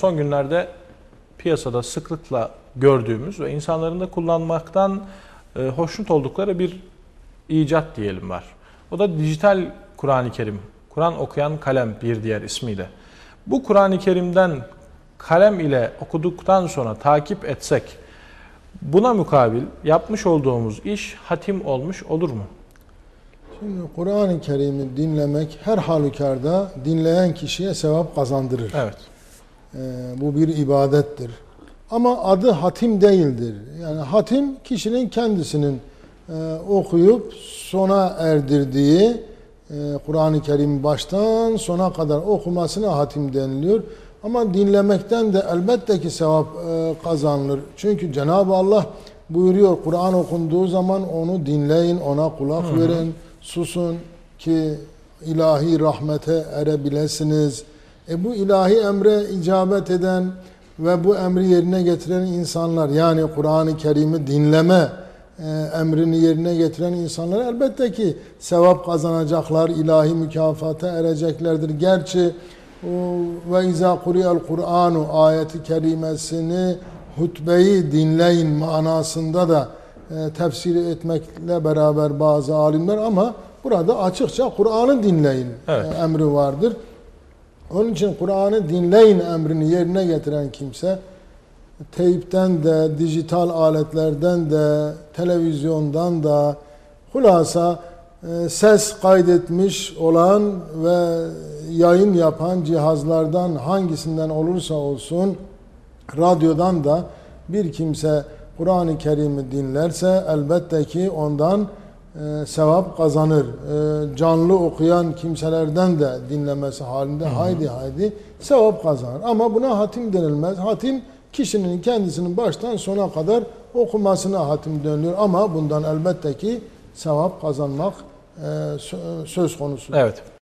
son günlerde piyasada sıklıkla gördüğümüz ve insanların da kullanmaktan e, hoşnut oldukları bir icat diyelim var. O da dijital Kur'an-ı Kerim. Kur'an okuyan kalem bir diğer ismiyle. Bu Kur'an-ı Kerim'den kalem ile okuduktan sonra takip etsek buna mukabil yapmış olduğumuz iş hatim olmuş olur mu? Şimdi Kur'an-ı Kerim'i dinlemek her halükarda dinleyen kişiye sevap kazandırır. Evet. Ee, bu bir ibadettir. Ama adı hatim değildir. Yani hatim kişinin kendisinin e, okuyup sona erdirdiği e, Kur'an-ı Kerim baştan sona kadar okumasına hatim deniliyor. Ama dinlemekten de elbette ki sevap e, kazanılır. Çünkü Cenab-ı Allah buyuruyor Kur'an okunduğu zaman onu dinleyin, ona kulak verin, susun ki ilahi rahmete erebilesiniz. E bu ilahi emre icabet eden ve bu emri yerine getiren insanlar yani Kur'an-ı Kerim'i dinleme e, emrini yerine getiren insanlar elbette ki sevap kazanacaklar, ilahi mükafata ereceklerdir. Gerçi ve izâ kuriyel Kur'anu ayeti kerimesini hutbeyi dinleyin manasında da e, tefsir etmekle beraber bazı alimler ama burada açıkça Kur'an'ı dinleyin Evet. e, emri vardır. Onun için Kur'an'ı dinleyin emrini yerine getiren kimse teyipten de, dijital aletlerden de, televizyondan da hulasa e, ses kaydetmiş olan ve yayın yapan cihazlardan hangisinden olursa olsun radyodan da bir kimse Kur'an-ı Kerim'i dinlerse elbette ki ondan e, sevap kazanır. E, canlı okuyan kimselerden de dinlemesi halinde haydi haydi sevap kazanır. Ama buna hatim denilmez. Hatim kişinin kendisinin baştan sona kadar okumasına hatim deniliyor. Ama bundan elbette ki sevap kazanmak e, sö- söz konusu. Evet.